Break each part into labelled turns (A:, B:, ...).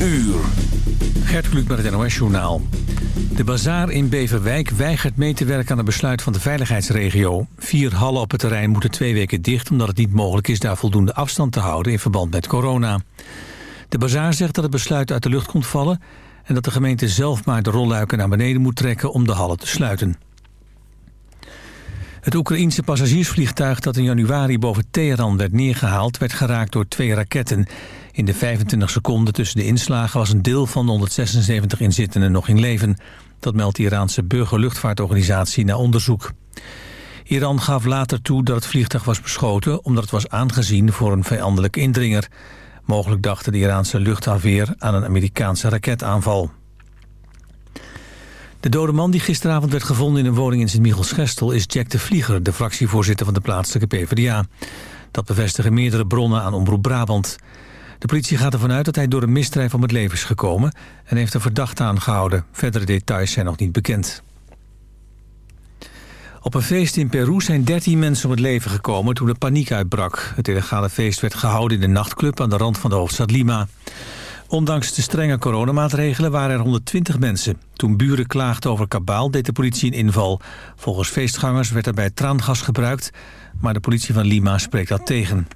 A: uur.
B: Gert Kluk met het NOS-journaal. De bazaar in Beverwijk weigert mee te werken aan het besluit van de veiligheidsregio. Vier hallen op het terrein moeten twee weken dicht... omdat het niet mogelijk is daar voldoende afstand te houden in verband met corona. De bazaar zegt dat het besluit uit de lucht komt vallen... en dat de gemeente zelf maar de rolluiken naar beneden moet trekken om de hallen te sluiten. Het Oekraïense passagiersvliegtuig dat in januari boven Teheran werd neergehaald... werd geraakt door twee raketten. In de 25 seconden tussen de inslagen was een deel van de 176 inzittenden nog in leven. Dat meldt de Iraanse burgerluchtvaartorganisatie na onderzoek. Iran gaf later toe dat het vliegtuig was beschoten... omdat het was aangezien voor een vijandelijk indringer. Mogelijk dachten de Iraanse luchtafweer aan een Amerikaanse raketaanval. De dode man die gisteravond werd gevonden in een woning in Sint-Michels-Gestel... is Jack de Vlieger, de fractievoorzitter van de plaatselijke PvdA. Dat bevestigen meerdere bronnen aan Omroep Brabant. De politie gaat ervan uit dat hij door een misdrijf om het leven is gekomen... en heeft een verdachte aangehouden. Verdere details zijn nog niet bekend. Op een feest in Peru zijn 13 mensen om het leven gekomen toen er paniek uitbrak. Het illegale feest werd gehouden in de nachtclub aan de rand van de hoofdstad Lima. Ondanks de strenge coronamaatregelen waren er 120 mensen. Toen buren klaagden over kabaal deed de politie een inval. Volgens feestgangers werd er bij traangas gebruikt... maar de politie van Lima spreekt dat tegen.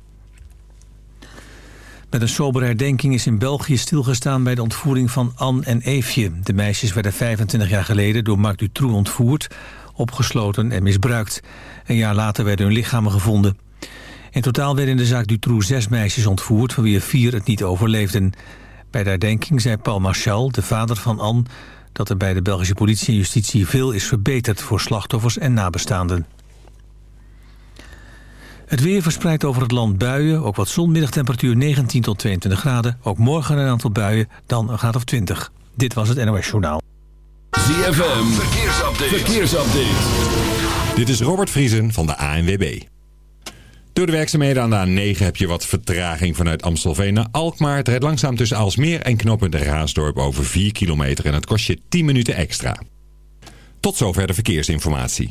B: Met een sobere herdenking is in België stilgestaan bij de ontvoering van Anne en Eefje. De meisjes werden 25 jaar geleden door Marc Dutroux ontvoerd, opgesloten en misbruikt. Een jaar later werden hun lichamen gevonden. In totaal werden in de zaak Dutroux zes meisjes ontvoerd, van wie er vier het niet overleefden. Bij de herdenking zei Paul Marchal, de vader van Anne... dat er bij de Belgische politie en justitie veel is verbeterd... voor slachtoffers en nabestaanden. Het weer verspreidt over het land buien. Ook wat zonmiddagtemperatuur 19 tot 22 graden. Ook morgen een aantal buien, dan een graad of 20. Dit was het NOS Journaal.
A: ZFM, verkeersupdate. verkeersupdate.
C: Dit is Robert Vriesen van de ANWB. Door de werkzaamheden aan de A9 heb je wat vertraging vanuit Amstelveen naar Alkmaar. Het rijdt langzaam tussen Alsmeer en knooppunt Raasdorp over 4 kilometer en het kost je 10 minuten extra. Tot zover de verkeersinformatie.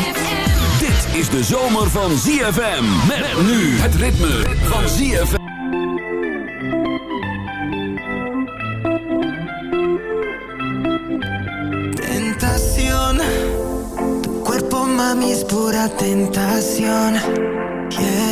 A: Is de zomer van ZFM. Met nu het ritme van ZFM.
D: Tentación, tu cuerpo mami es pura tentación. Yeah.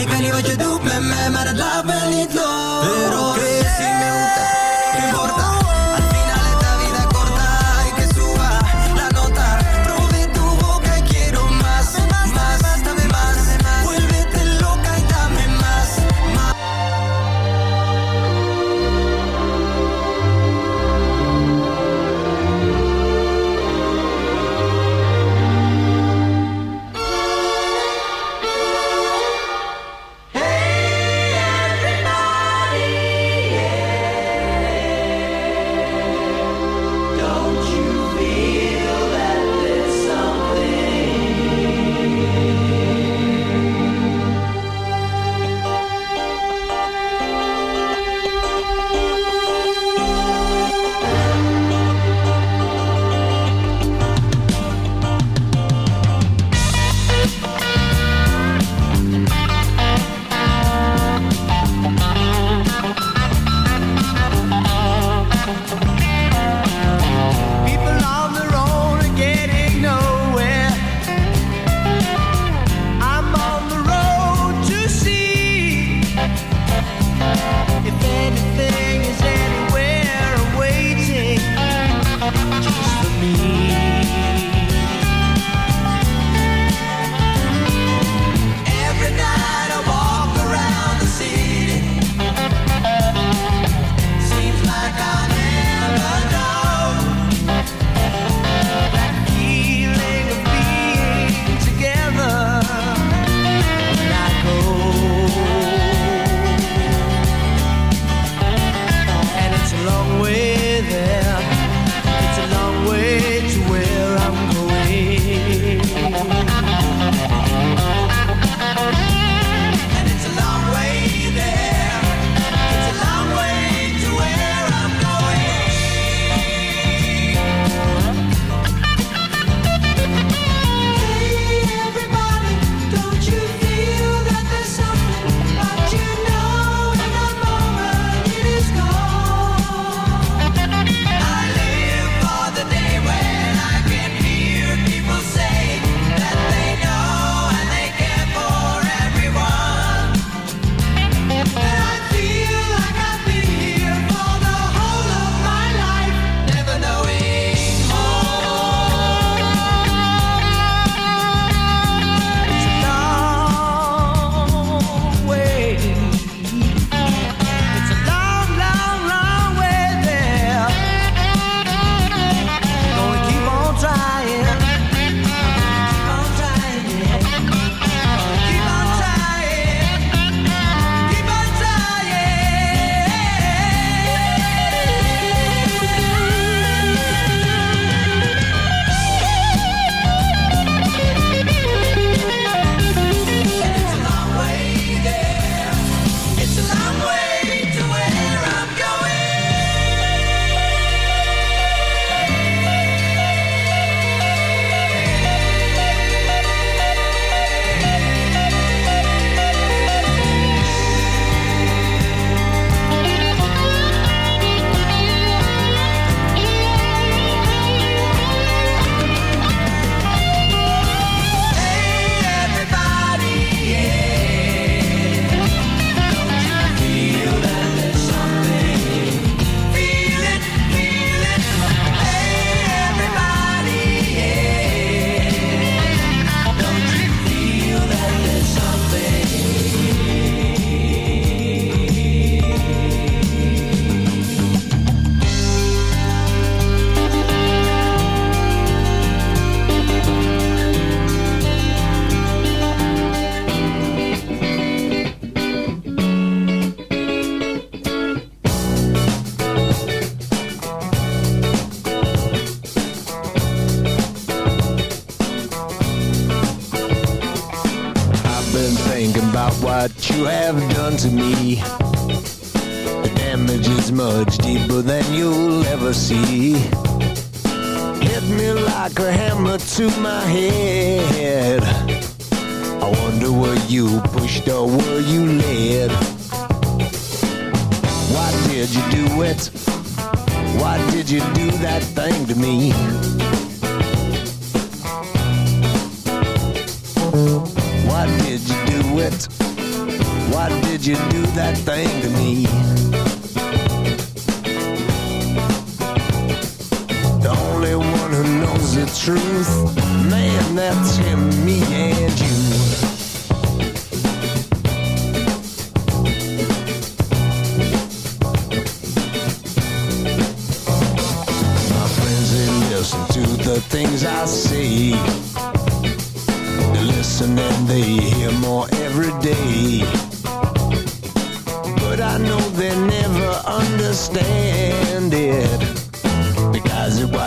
D: Ik weet niet wat je doet met mij, maar het laat me niet los.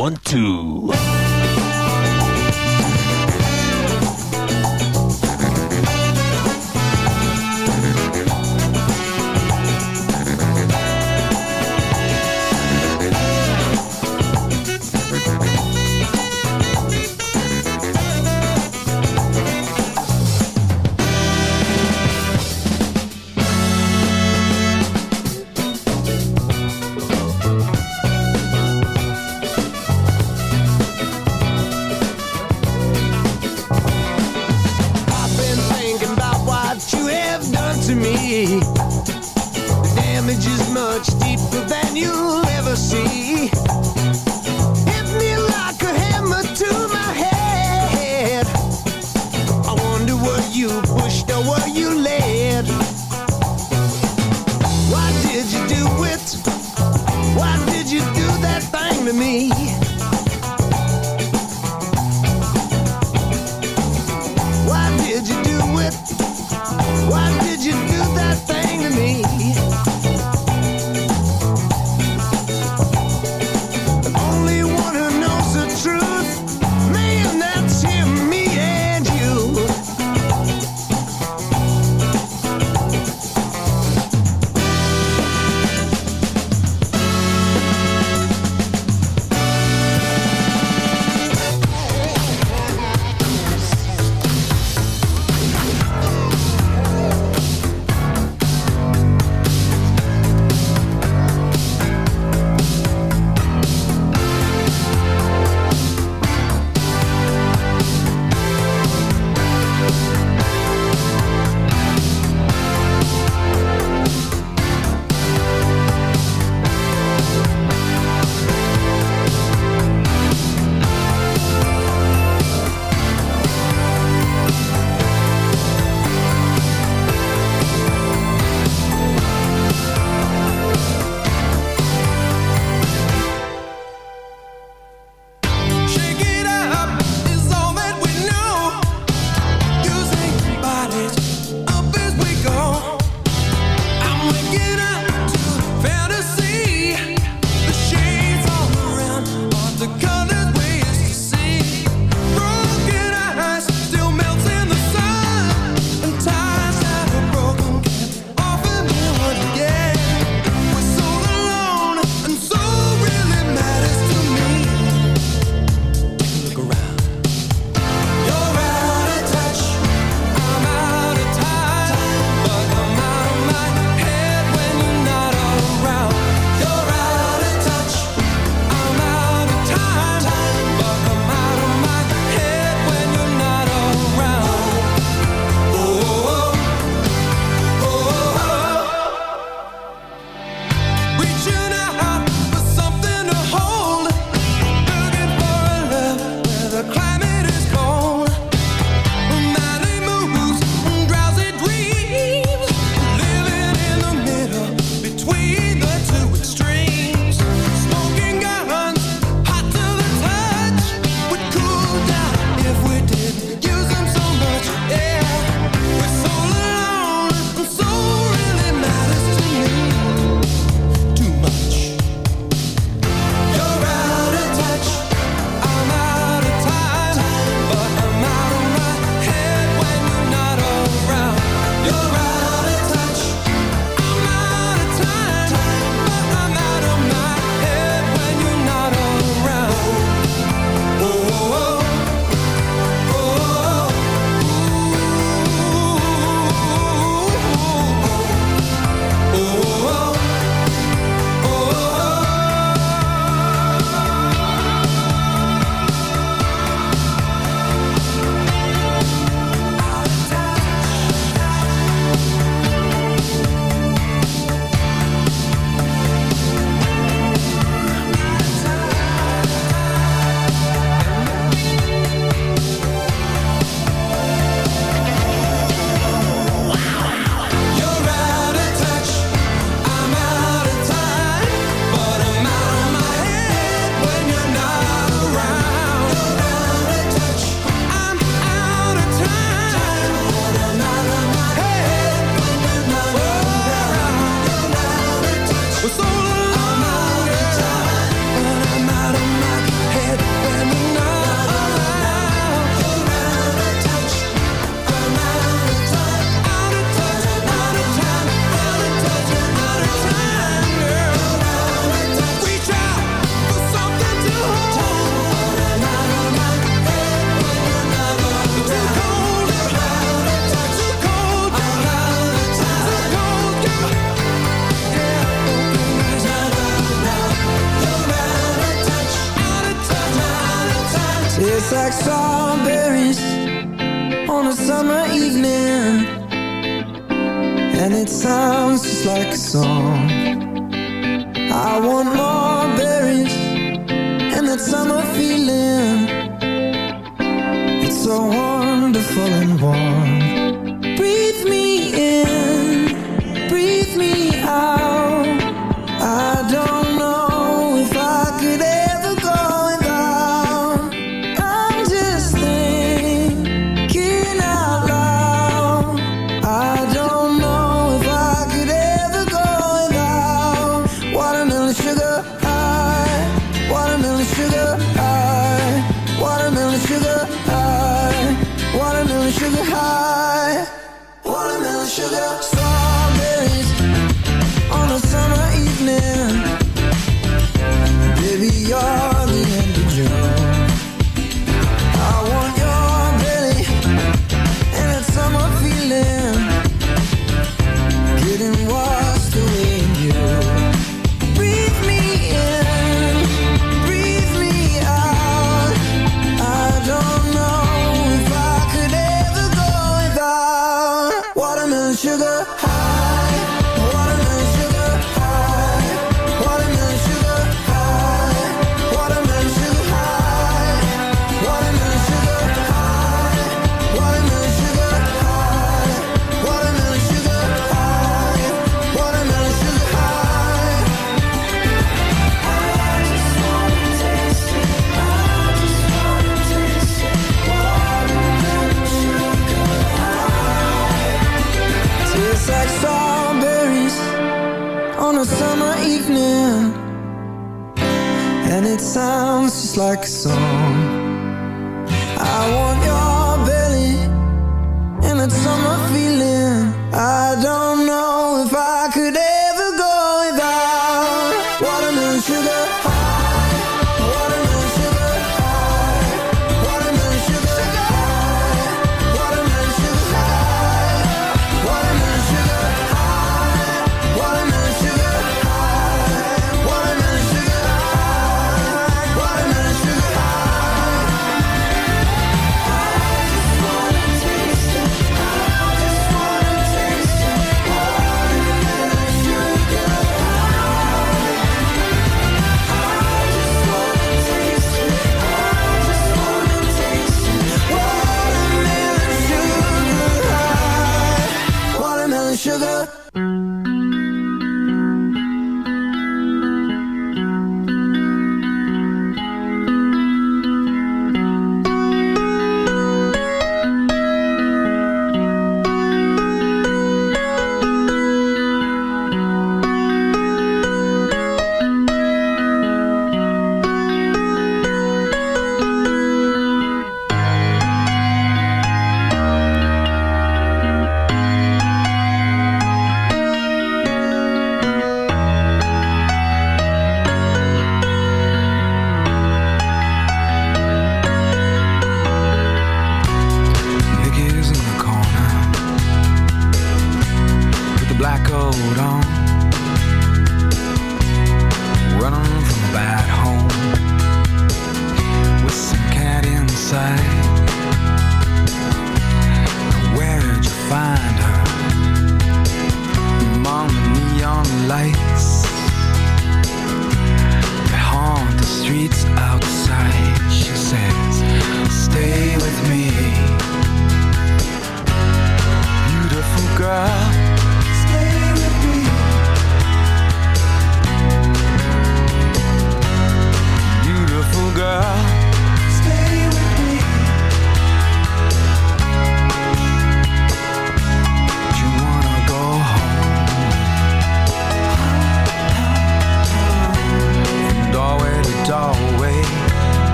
E: One, two.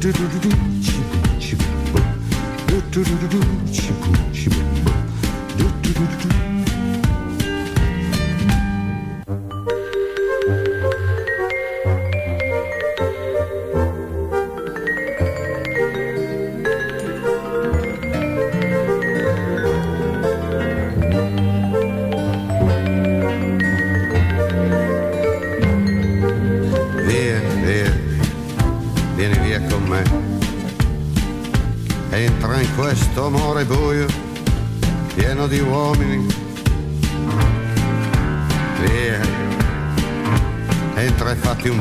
F: Do-do-do-do-chee-boo-chee-boo-boo. Do-do-do-do-chee-boo-chee-boo-boo. Do-do-do-do-chee-boo-chee-boo-boo.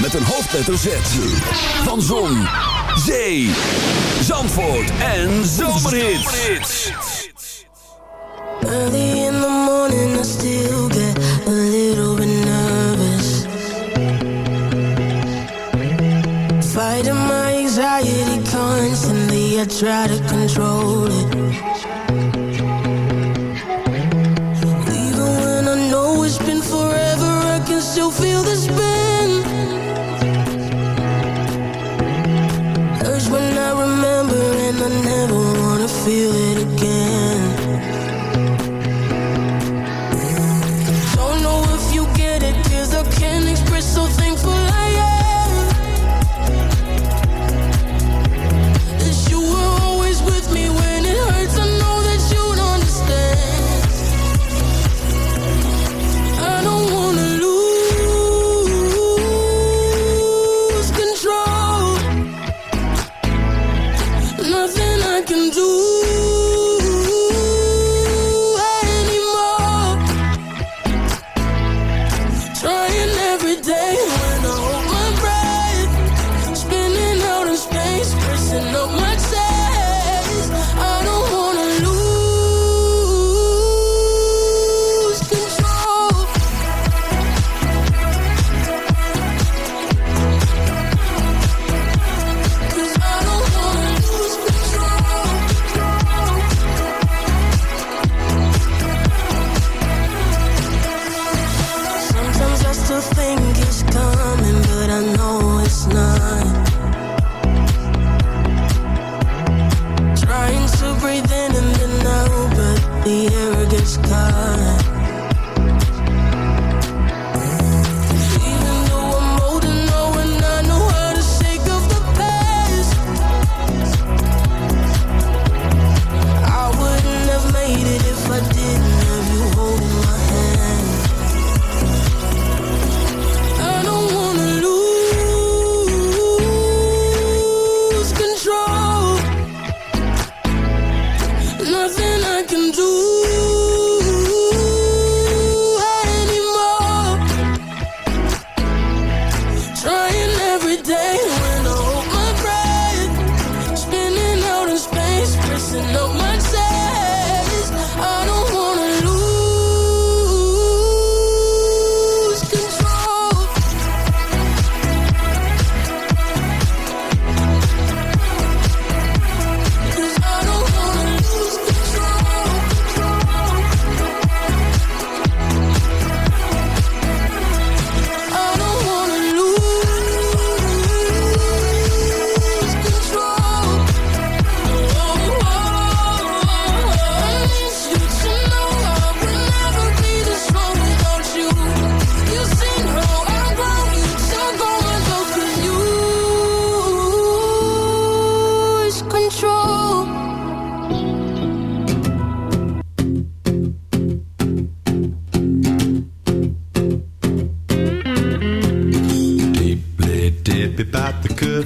A: Met een hoofdletter Z. Van Zon, Zee, Zandvoort en Zomerhits.
G: Early in the morning I still get a little bit nervous. Fighting my anxiety constantly I try to control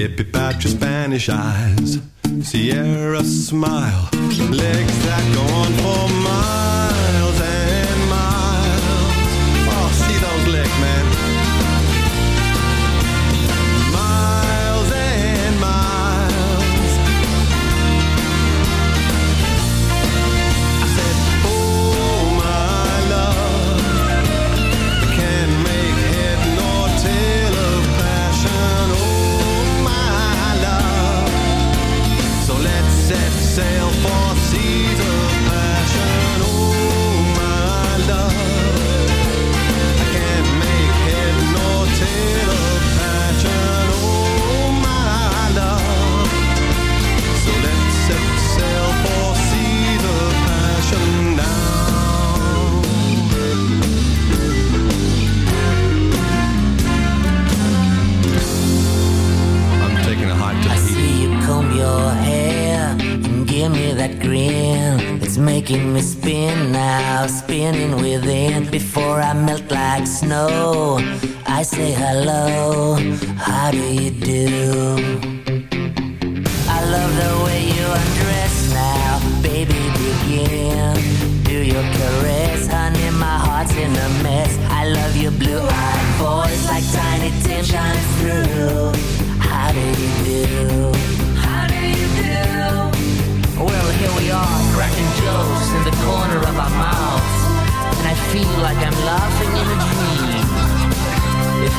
H: Dip about your Spanish eyes. Sierra smile. Legs that go on for miles know.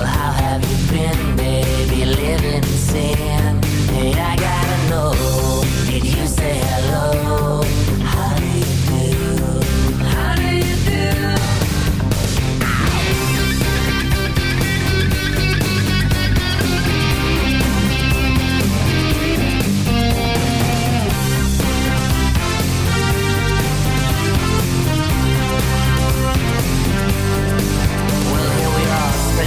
H: How have you been, baby, living sin? Hey, I gotta know, did you say hello?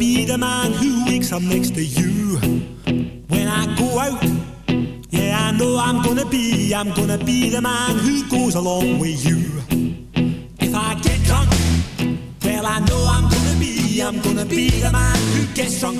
I: be the man who wakes up next to you when I go out. Yeah, I know I'm gonna be, I'm gonna be the man who goes along with you. If I get drunk, well, I know I'm gonna be, I'm gonna be the man who gets drunk.